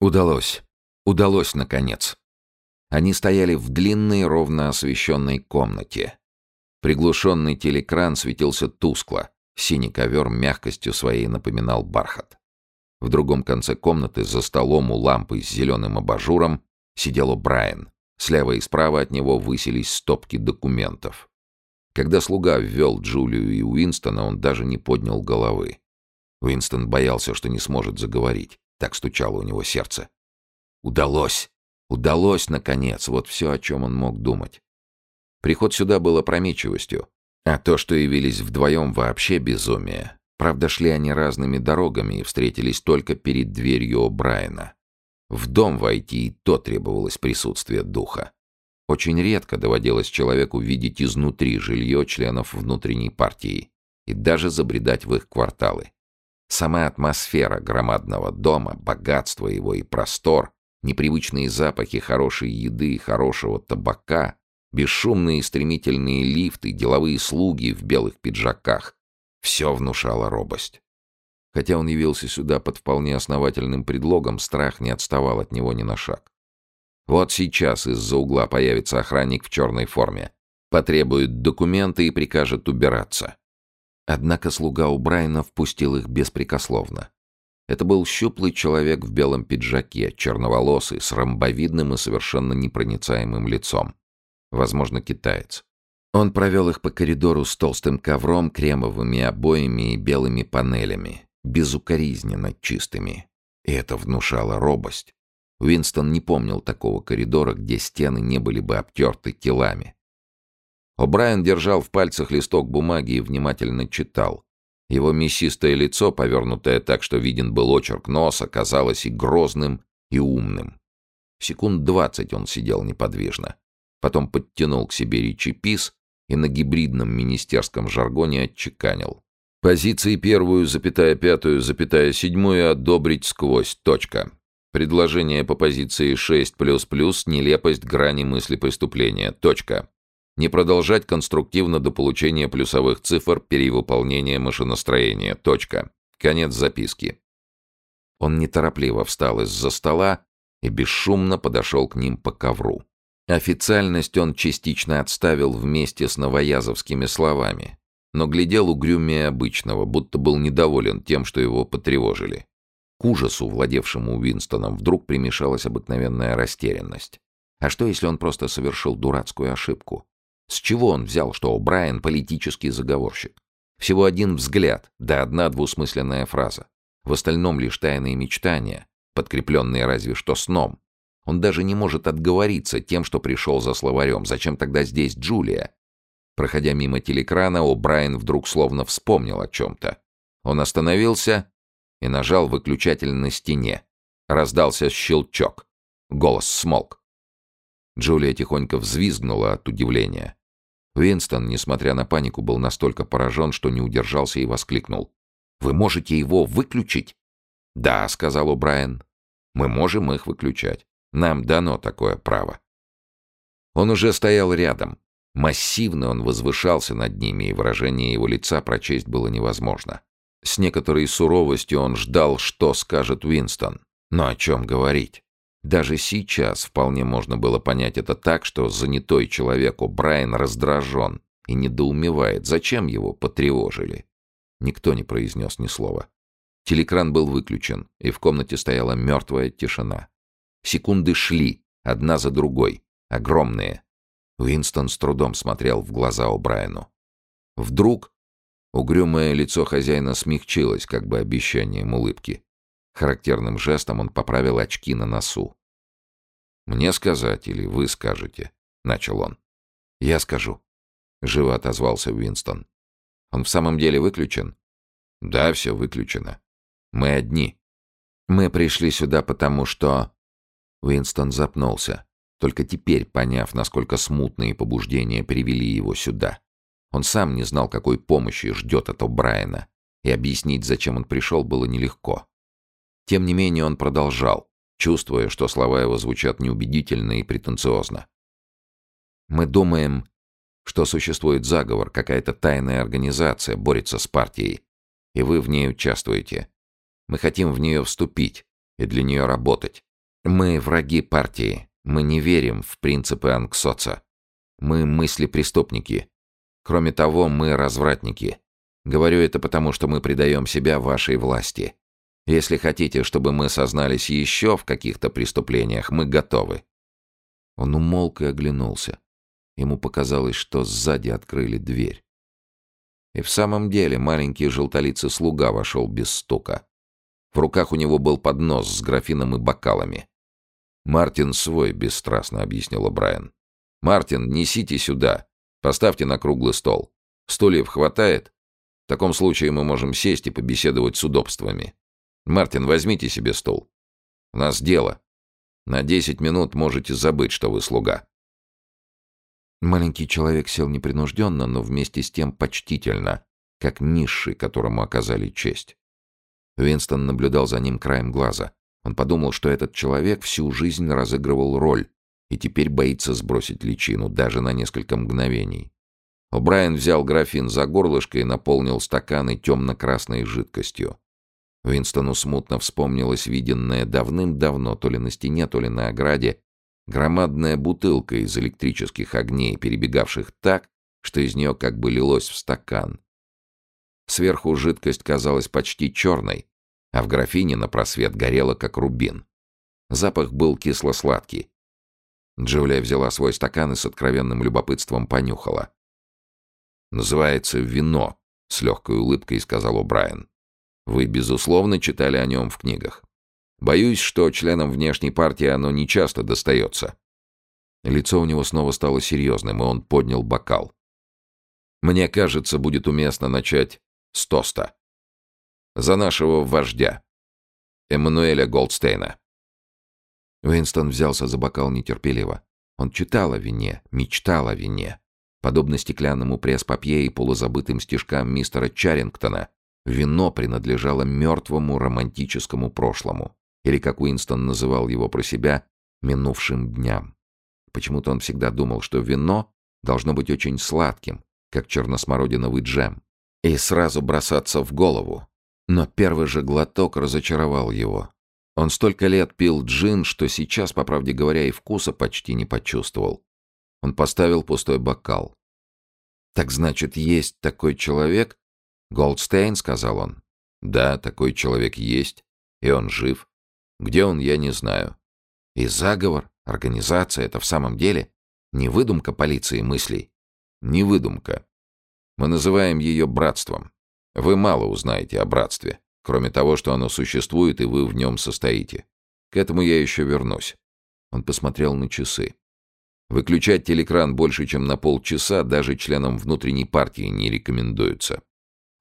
Удалось. Удалось, наконец. Они стояли в длинной, ровно освещенной комнате. Приглушенный телекран светился тускло, синий ковер мягкостью своей напоминал бархат. В другом конце комнаты, за столом у лампы с зеленым абажуром, сидел Брайан. Слева и справа от него высились стопки документов. Когда слуга ввел Джулию и Уинстона, он даже не поднял головы. Уинстон боялся, что не сможет заговорить. Так стучало у него сердце. Удалось! Удалось, наконец, вот все, о чем он мог думать. Приход сюда был опрометчивостью, а то, что явились вдвоем, вообще безумие. Правда, шли они разными дорогами и встретились только перед дверью О'Брайена. В дом войти и то требовалось присутствие духа. Очень редко доводилось человеку видеть изнутри жилье членов внутренней партии и даже забредать в их кварталы. Сама атмосфера громадного дома, богатство его и простор, непривычные запахи хорошей еды и хорошего табака, бесшумные стремительные лифты, деловые слуги в белых пиджаках — все внушало робость. Хотя он явился сюда под вполне основательным предлогом, страх не отставал от него ни на шаг. Вот сейчас из-за угла появится охранник в черной форме, потребует документы и прикажет убираться. Однако слуга у Брайна впустил их беспрекословно. Это был щуплый человек в белом пиджаке, черноволосый, с ромбовидным и совершенно непроницаемым лицом. Возможно, китаец. Он провел их по коридору с толстым ковром, кремовыми обоями и белыми панелями, безукоризненно чистыми. И это внушало робость. Уинстон не помнил такого коридора, где стены не были бы обтерты телами. О'Брайен держал в пальцах листок бумаги и внимательно читал. Его мясистое лицо, повернутое так, что виден был очерк носа, казалось и грозным, и умным. Секунд двадцать он сидел неподвижно. Потом подтянул к себе речепис и на гибридном министерском жаргоне отчеканил. Позиции первую, запятая пятую, запятая седьмую одобрить сквозь. Точка. Предложение по позиции 6++, нелепость грани мысли преступления. Точка. Не продолжать конструктивно до получения плюсовых цифр перевыполнения машиностроения. Точка. Конец записки. Он неторопливо встал из-за стола и бесшумно подошел к ним по ковру. Официальность он частично отставил вместе с новоязовскими словами, но глядел угрюмее обычного, будто был недоволен тем, что его потревожили. К ужасу, владевшему Уинстоном, вдруг примешалась обыкновенная растерянность. А что, если он просто совершил дурацкую ошибку? С чего он взял, что Брайан политический заговорщик? Всего один взгляд, да одна двусмысленная фраза. В остальном лишь тайные мечтания, подкрепленные разве что сном. Он даже не может отговориться тем, что пришел за словарем. Зачем тогда здесь Джулия? Проходя мимо телекрана, О'Брайен вдруг словно вспомнил о чем-то. Он остановился и нажал выключатель на стене. Раздался щелчок. Голос смолк. Джулия тихонько взвизгнула от удивления. Уинстон, несмотря на панику, был настолько поражен, что не удержался и воскликнул. «Вы можете его выключить?» «Да», — сказал О'Брайен. «Мы можем их выключать. Нам дано такое право». Он уже стоял рядом. Массивно он возвышался над ними, и выражение его лица прочесть было невозможно. С некоторой суровостью он ждал, что скажет Уинстон. Но о чем говорить? Даже сейчас вполне можно было понять это так, что занятой человеку Брайан раздражен и недоумевает, зачем его потревожили. Никто не произнес ни слова. Телекран был выключен, и в комнате стояла мертвая тишина. Секунды шли, одна за другой, огромные. Уинстон с трудом смотрел в глаза О'Брайену. Вдруг угрюмое лицо хозяина смягчилось, как бы обещанием улыбки. Характерным жестом он поправил очки на носу. «Мне сказать или вы скажете?» — начал он. «Я скажу», — живо отозвался Уинстон. «Он в самом деле выключен?» «Да, все выключено. Мы одни. Мы пришли сюда потому, что...» Уинстон запнулся, только теперь поняв, насколько смутные побуждения привели его сюда. Он сам не знал, какой помощи ждет от О'Брайена, и объяснить, зачем он пришел, было нелегко. Тем не менее он продолжал, чувствуя, что слова его звучат неубедительно и претенциозно. «Мы думаем, что существует заговор, какая-то тайная организация борется с партией, и вы в ней участвуете. Мы хотим в нее вступить и для нее работать. Мы враги партии. Мы не верим в принципы Анксоца. Мы мысли-преступники. Кроме того, мы развратники. Говорю это потому, что мы предаем себя вашей власти. Если хотите, чтобы мы сознались еще в каких-то преступлениях, мы готовы». Он умолк и оглянулся. Ему показалось, что сзади открыли дверь. И в самом деле маленький желтолицый слуга вошел без стука. В руках у него был поднос с графином и бокалами. «Мартин свой», — бесстрастно объяснила Брайан. «Мартин, несите сюда. Поставьте на круглый стол. Стульев хватает? В таком случае мы можем сесть и побеседовать с удобствами. Мартин, возьмите себе стул. У нас дело. На десять минут можете забыть, что вы слуга». Маленький человек сел непринужденно, но вместе с тем почтительно, как низший, которому оказали честь. Винстон наблюдал за ним краем глаза. Он подумал, что этот человек всю жизнь разыгрывал роль и теперь боится сбросить личину даже на несколько мгновений. О'Брайен взял графин за горлышко и наполнил стаканы темно-красной жидкостью. Винстону смутно вспомнилось виденное давным-давно то ли на стене, то ли на ограде громадная бутылка из электрических огней, перебегавших так, что из нее как бы лилось в стакан. Сверху жидкость казалась почти черной, а в графине на просвет горела, как рубин. Запах был кисло-сладкий. Джулия взяла свой стакан и с откровенным любопытством понюхала. «Называется вино», — с легкой улыбкой сказал О'Брайен. «Вы, безусловно, читали о нем в книгах. Боюсь, что членам внешней партии оно не часто достается». Лицо у него снова стало серьезным, и он поднял бокал. «Мне кажется, будет уместно начать с тоста. За нашего вождя, Эммануэля Голдстейна. Уинстон взялся за бокал нетерпеливо. Он читал о вине, мечтал о вине. Подобно стеклянному пресс-папье и полузабытым стишкам мистера Чарингтона, вино принадлежало мертвому романтическому прошлому, или, как Уинстон называл его про себя, минувшим дням. Почему-то он всегда думал, что вино должно быть очень сладким, как черносмородиновый джем и сразу бросаться в голову. Но первый же глоток разочаровал его. Он столько лет пил джин, что сейчас, по правде говоря, и вкуса почти не почувствовал. Он поставил пустой бокал. «Так значит, есть такой человек?» «Голдстейн», — сказал он. «Да, такой человек есть, и он жив. Где он, я не знаю. И заговор, организация — это в самом деле не выдумка полиции мыслей. Не выдумка. Мы называем ее братством. Вы мало узнаете о братстве, кроме того, что оно существует и вы в нем состоите. К этому я еще вернусь. Он посмотрел на часы. Выключать телекран больше, чем на полчаса даже членам внутренней партии не рекомендуется.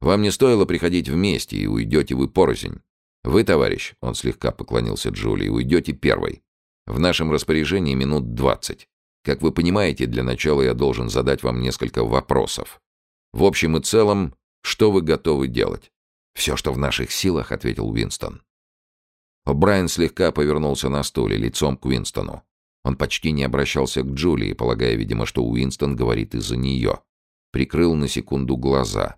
Вам не стоило приходить вместе, и уйдете вы порознь. Вы, товарищ, он слегка поклонился Джулии, уйдете первой. В нашем распоряжении минут двадцать. Как вы понимаете, для начала я должен задать вам несколько вопросов. В общем и целом, что вы готовы делать? Все, что в наших силах, ответил Уинстон. Брайан слегка повернулся на стуле, лицом к Уинстону. Он почти не обращался к Джулии, полагая, видимо, что Уинстон говорит из-за нее. Прикрыл на секунду глаза.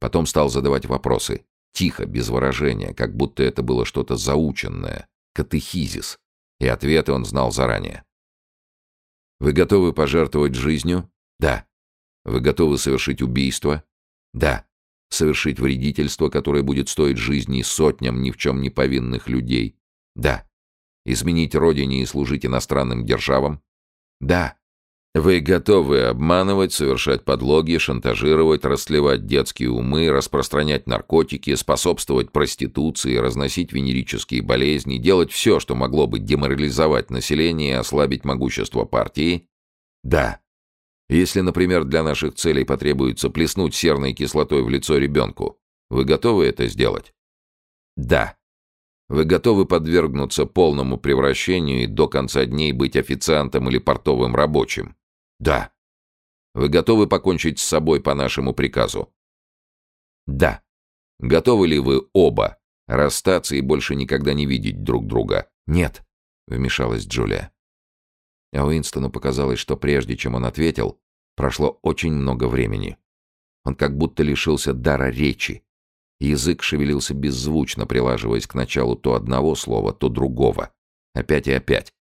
Потом стал задавать вопросы. Тихо, без выражения, как будто это было что-то заученное. Катехизис. И ответы он знал заранее. «Вы готовы пожертвовать жизнью?» «Да». Вы готовы совершить убийство? Да. Совершить вредительство, которое будет стоить жизни сотням ни в чем не повинных людей? Да. Изменить родине и служить иностранным державам? Да. Вы готовы обманывать, совершать подлоги, шантажировать, расслевать детские умы, распространять наркотики, способствовать проституции, разносить венерические болезни, делать все, что могло бы деморализовать население и ослабить могущество партии? Да. Если, например, для наших целей потребуется плеснуть серной кислотой в лицо ребенку, вы готовы это сделать? Да. Вы готовы подвергнуться полному превращению и до конца дней быть официантом или портовым рабочим? Да. Вы готовы покончить с собой по нашему приказу? Да. Готовы ли вы оба расстаться и больше никогда не видеть друг друга? Нет, вмешалась Джулия. А Уинстону показалось, что прежде чем он ответил, прошло очень много времени. Он как будто лишился дара речи. Язык шевелился беззвучно, прилаживаясь к началу то одного слова, то другого. Опять и опять.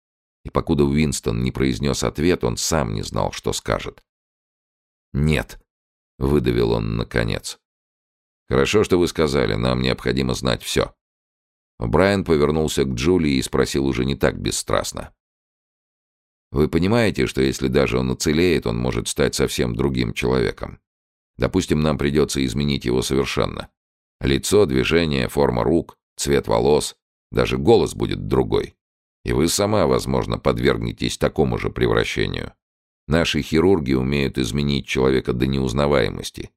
И покуда Уинстон не произнес ответ, он сам не знал, что скажет. «Нет», — выдавил он наконец. «Хорошо, что вы сказали, нам необходимо знать все». Брайан повернулся к Джулии и спросил уже не так бесстрастно. «Вы понимаете, что если даже он уцелеет, он может стать совсем другим человеком? Допустим, нам придется изменить его совершенно. Лицо, движение, форма рук, цвет волос, даже голос будет другой. И вы сама, возможно, подвергнетесь такому же превращению. Наши хирурги умеют изменить человека до неузнаваемости.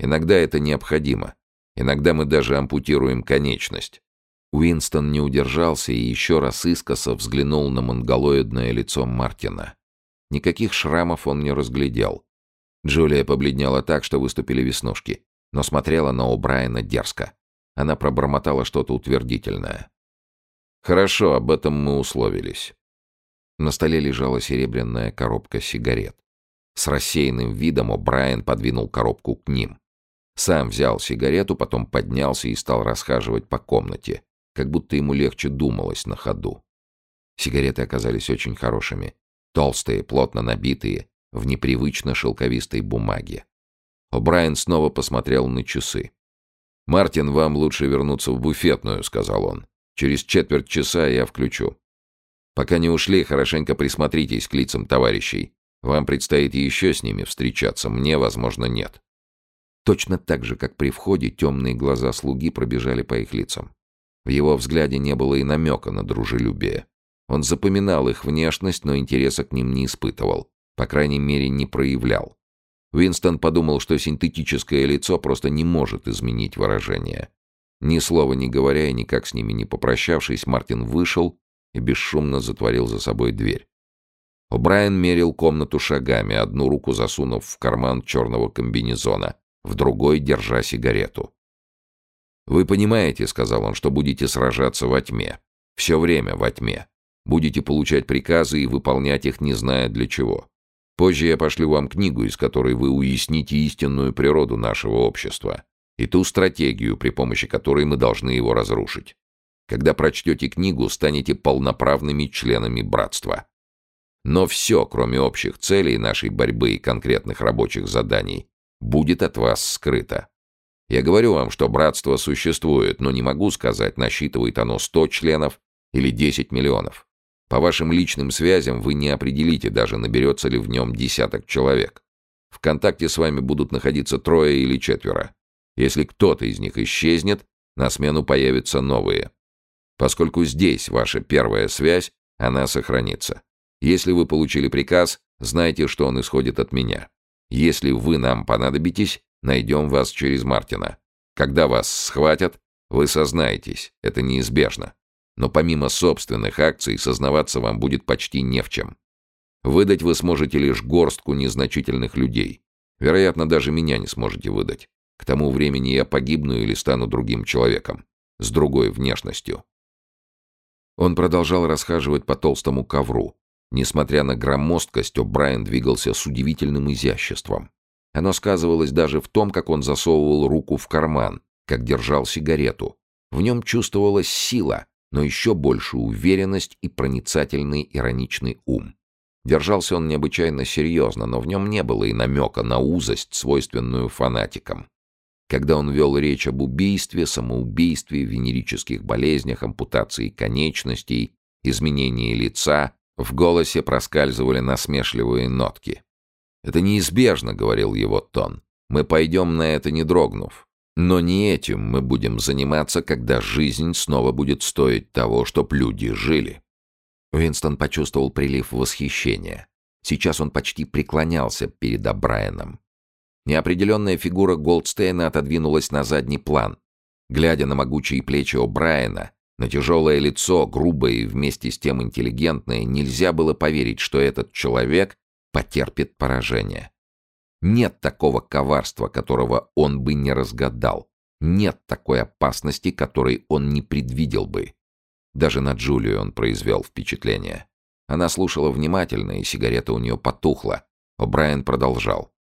Иногда это необходимо. Иногда мы даже ампутируем конечность. Уинстон не удержался и еще раз искоса взглянул на монголоидное лицо Мартина. Никаких шрамов он не разглядел. Джулия побледнела так, что выступили веснушки, но смотрела на О'Брайена дерзко. Она пробормотала что-то утвердительное. «Хорошо, об этом мы условились». На столе лежала серебряная коробка сигарет. С рассеянным видом О'Брайен подвинул коробку к ним. Сам взял сигарету, потом поднялся и стал расхаживать по комнате, как будто ему легче думалось на ходу. Сигареты оказались очень хорошими. Толстые, плотно набитые, в непривычно шелковистой бумаге. О'Брайен снова посмотрел на часы. «Мартин, вам лучше вернуться в буфетную», — сказал он. «Через четверть часа я включу. Пока не ушли, хорошенько присмотритесь к лицам товарищей. Вам предстоит еще с ними встречаться, мне, возможно, нет». Точно так же, как при входе, темные глаза слуги пробежали по их лицам. В его взгляде не было и намека на дружелюбие. Он запоминал их внешность, но интереса к ним не испытывал. По крайней мере, не проявлял. Уинстон подумал, что синтетическое лицо просто не может изменить выражение. Ни слова не говоря и никак с ними не попрощавшись, Мартин вышел и бесшумно затворил за собой дверь. О'Брайен мерил комнату шагами, одну руку засунув в карман черного комбинезона, в другой держа сигарету. «Вы понимаете, — сказал он, — что будете сражаться во тьме. Все время во тьме. Будете получать приказы и выполнять их, не зная для чего. Позже я пошлю вам книгу, из которой вы уясните истинную природу нашего общества и ту стратегию, при помощи которой мы должны его разрушить. Когда прочтете книгу, станете полноправными членами братства. Но все, кроме общих целей нашей борьбы и конкретных рабочих заданий, будет от вас скрыто. Я говорю вам, что братство существует, но не могу сказать, насчитывает оно 100 членов или 10 миллионов. По вашим личным связям вы не определите, даже наберется ли в нем десяток человек. В контакте с вами будут находиться трое или четверо. Если кто-то из них исчезнет, на смену появятся новые. Поскольку здесь ваша первая связь, она сохранится. Если вы получили приказ, знайте, что он исходит от меня. Если вы нам понадобитесь, Найдем вас через Мартина. Когда вас схватят, вы сознаетесь, это неизбежно. Но помимо собственных акций, сознаваться вам будет почти не в чем. Выдать вы сможете лишь горстку незначительных людей. Вероятно, даже меня не сможете выдать. К тому времени я погибну или стану другим человеком. С другой внешностью. Он продолжал расхаживать по толстому ковру. Несмотря на громоздкость, О'Брайен двигался с удивительным изяществом. Оно сказывалось даже в том, как он засовывал руку в карман, как держал сигарету. В нем чувствовалась сила, но еще больше уверенность и проницательный ироничный ум. Держался он необычайно серьезно, но в нем не было и намека на узость, свойственную фанатикам. Когда он вел речь об убийстве, самоубийстве, венерических болезнях, ампутации конечностей, изменении лица, в голосе проскальзывали насмешливые нотки. «Это неизбежно», — говорил его тон. «Мы пойдем на это, не дрогнув. Но не этим мы будем заниматься, когда жизнь снова будет стоить того, чтоб люди жили». Уинстон почувствовал прилив восхищения. Сейчас он почти преклонялся перед О'Брайеном. Неопределенная фигура Голдстейна отодвинулась на задний план. Глядя на могучие плечи О'Брайена, на тяжелое лицо, грубое и вместе с тем интеллигентное, нельзя было поверить, что этот человек потерпит поражение. Нет такого коварства, которого он бы не разгадал. Нет такой опасности, которой он не предвидел бы. Даже на Джулию он произвел впечатление. Она слушала внимательно, и сигарета у нее потухла. О'Брайен продолжал.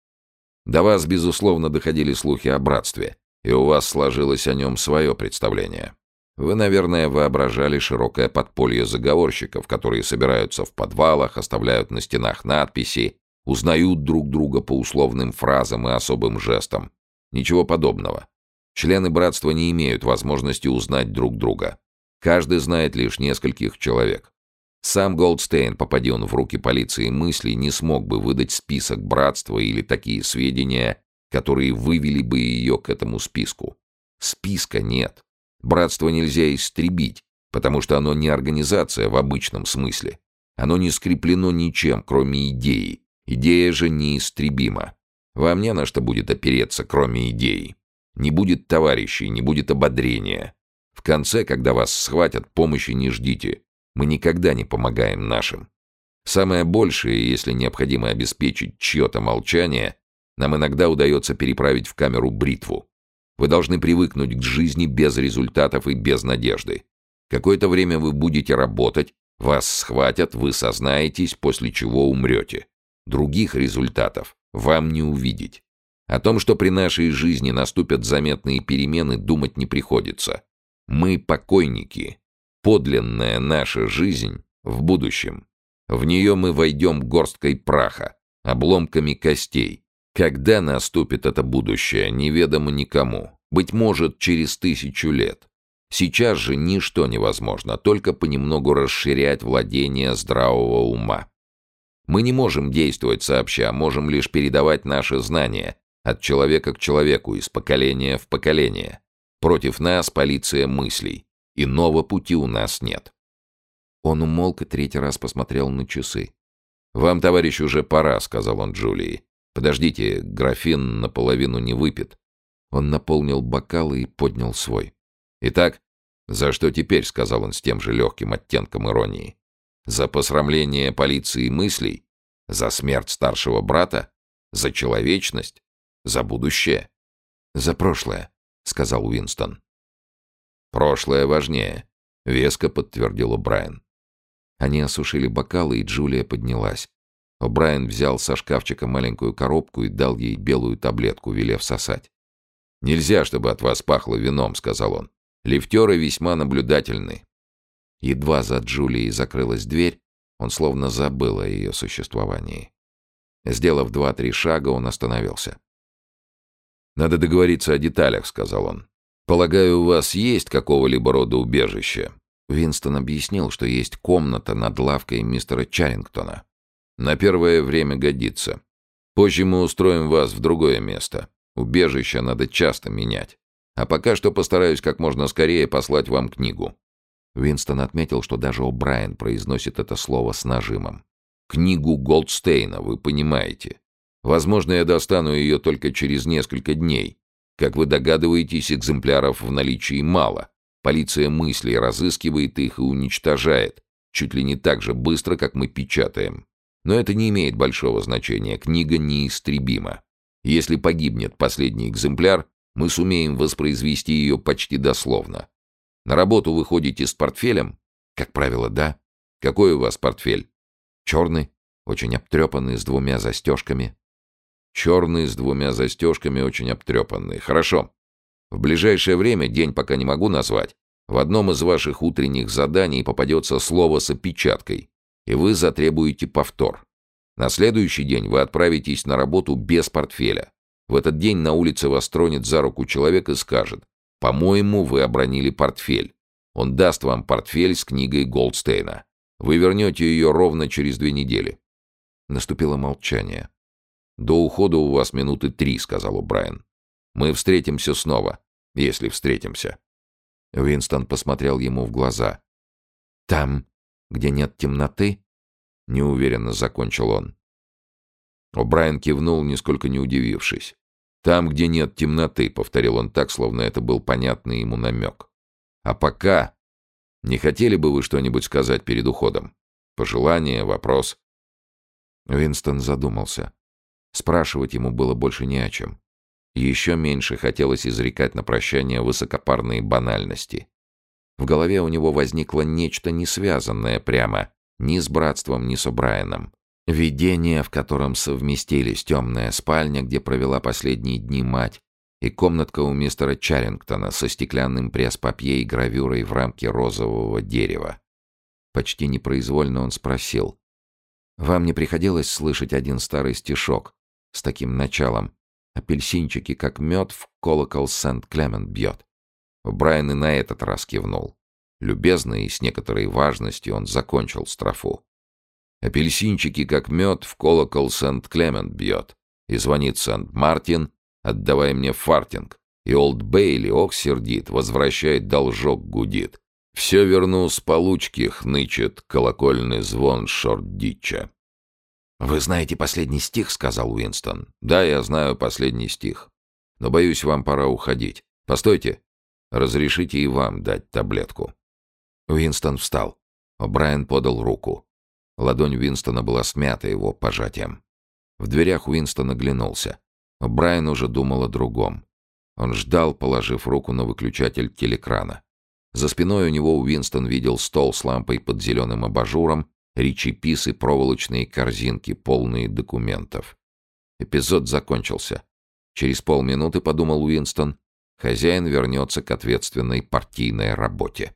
«До вас, безусловно, доходили слухи о братстве, и у вас сложилось о нем свое представление. Вы, наверное, воображали широкое подполье заговорщиков, которые собираются в подвалах, оставляют на стенах надписи, узнают друг друга по условным фразам и особым жестам. Ничего подобного. Члены братства не имеют возможности узнать друг друга. Каждый знает лишь нескольких человек. Сам Голдстейн, попади он в руки полиции мыслей, не смог бы выдать список братства или такие сведения, которые вывели бы ее к этому списку. Списка нет. Братство нельзя истребить, потому что оно не организация в обычном смысле. Оно не скреплено ничем, кроме идеи. Идея же неистребима. Вам не на что будет опереться, кроме идеи. Не будет товарищей, не будет ободрения. В конце, когда вас схватят, помощи не ждите. Мы никогда не помогаем нашим. Самое большее, если необходимо обеспечить чье-то молчание, нам иногда удается переправить в камеру бритву. Вы должны привыкнуть к жизни без результатов и без надежды. Какое-то время вы будете работать, вас схватят, вы сознаетесь, после чего умрете. Других результатов вам не увидеть. О том, что при нашей жизни наступят заметные перемены, думать не приходится. Мы покойники. Подлинная наша жизнь в будущем. В нее мы войдем горсткой праха, обломками костей, когда наступит это будущее, неведомо никому. Быть может, через тысячу лет. Сейчас же ничто невозможно, только понемногу расширять владение здравого ума. Мы не можем действовать сообща, можем лишь передавать наши знания от человека к человеку, из поколения в поколение. Против нас полиция мыслей. Иного пути у нас нет. Он умолк и третий раз посмотрел на часы. «Вам, товарищ, уже пора», — сказал он Джулии. «Подождите, графин наполовину не выпит». Он наполнил бокал и поднял свой. «Итак, за что теперь?» — сказал он с тем же легким оттенком иронии. «За посрамление полиции мыслей? За смерть старшего брата? За человечность? За будущее?» «За прошлое», — сказал Уинстон. «Прошлое важнее», — веско подтвердил Брайан. Они осушили бокалы, и Джулия поднялась. Брайан взял со шкафчика маленькую коробку и дал ей белую таблетку, велев сосать. «Нельзя, чтобы от вас пахло вином», — сказал он. «Лифтеры весьма наблюдательны». Едва за Джулией закрылась дверь, он словно забыл о ее существовании. Сделав два-три шага, он остановился. «Надо договориться о деталях», — сказал он. «Полагаю, у вас есть какого-либо рода убежище?» Винстон объяснил, что есть комната над лавкой мистера Чарингтона. На первое время годится. Позже мы устроим вас в другое место. Убежище надо часто менять. А пока что постараюсь как можно скорее послать вам книгу». Винстон отметил, что даже О'Брайен произносит это слово с нажимом. «Книгу Голдстейна, вы понимаете. Возможно, я достану ее только через несколько дней. Как вы догадываетесь, экземпляров в наличии мало. Полиция мыслей разыскивает их и уничтожает, чуть ли не так же быстро, как мы печатаем. Но это не имеет большого значения, книга неистребима. Если погибнет последний экземпляр, мы сумеем воспроизвести ее почти дословно. На работу вы ходите с портфелем? Как правило, да. Какой у вас портфель? Черный, очень обтрепанный, с двумя застежками. Черный, с двумя застежками, очень обтрепанный. Хорошо. В ближайшее время, день пока не могу назвать, в одном из ваших утренних заданий попадется слово с опечаткой и вы затребуете повтор. На следующий день вы отправитесь на работу без портфеля. В этот день на улице вас тронет за руку человек и скажет «По-моему, вы обронили портфель». Он даст вам портфель с книгой Голдстейна. Вы вернете ее ровно через две недели. Наступило молчание. «До ухода у вас минуты три», — сказал Брайан. «Мы встретимся снова, если встретимся». Винстон посмотрел ему в глаза. «Там где нет темноты?» — неуверенно закончил он. О'Брайен кивнул, нисколько не удивившись. «Там, где нет темноты», — повторил он так, словно это был понятный ему намек. «А пока... Не хотели бы вы что-нибудь сказать перед уходом? Пожелание, вопрос?» Винстон задумался. Спрашивать ему было больше не о чем. Еще меньше хотелось изрекать на прощание высокопарные банальности. В голове у него возникло нечто не связанное прямо ни с братством, ни с О'Брайеном. Видение, в котором совместились темная спальня, где провела последние дни мать, и комнатка у мистера Чарингтона со стеклянным пресс-папье и гравюрой в рамке розового дерева. Почти непроизвольно он спросил. «Вам не приходилось слышать один старый стишок с таким началом? Апельсинчики, как мед, в колокол Сент-Клемент бьет». Брайан и на этот раз кивнул. Любезно и с некоторой важностью он закончил строфу. Апельсинчики, как мед, в колокол Сент-Клемент бьет. И звонит Сент-Мартин, отдавай мне фартинг. И Олд Бейли, ох, сердит, возвращает должок, гудит. Все верну с получки, хнычет колокольный звон Шорт-Дитча. «Вы знаете последний стих?» — сказал Уинстон. «Да, я знаю последний стих. Но, боюсь, вам пора уходить. Постойте. Разрешите и вам дать таблетку». Уинстон встал. Брайан подал руку. Ладонь Уинстона была смята его пожатием. В дверях Уинстон оглянулся. Брайан уже думал о другом. Он ждал, положив руку на выключатель телекрана. За спиной у него Уинстон видел стол с лампой под зеленым абажуром, речепис и проволочные корзинки, полные документов. Эпизод закончился. Через полминуты, подумал Уинстон, хозяин вернется к ответственной партийной работе.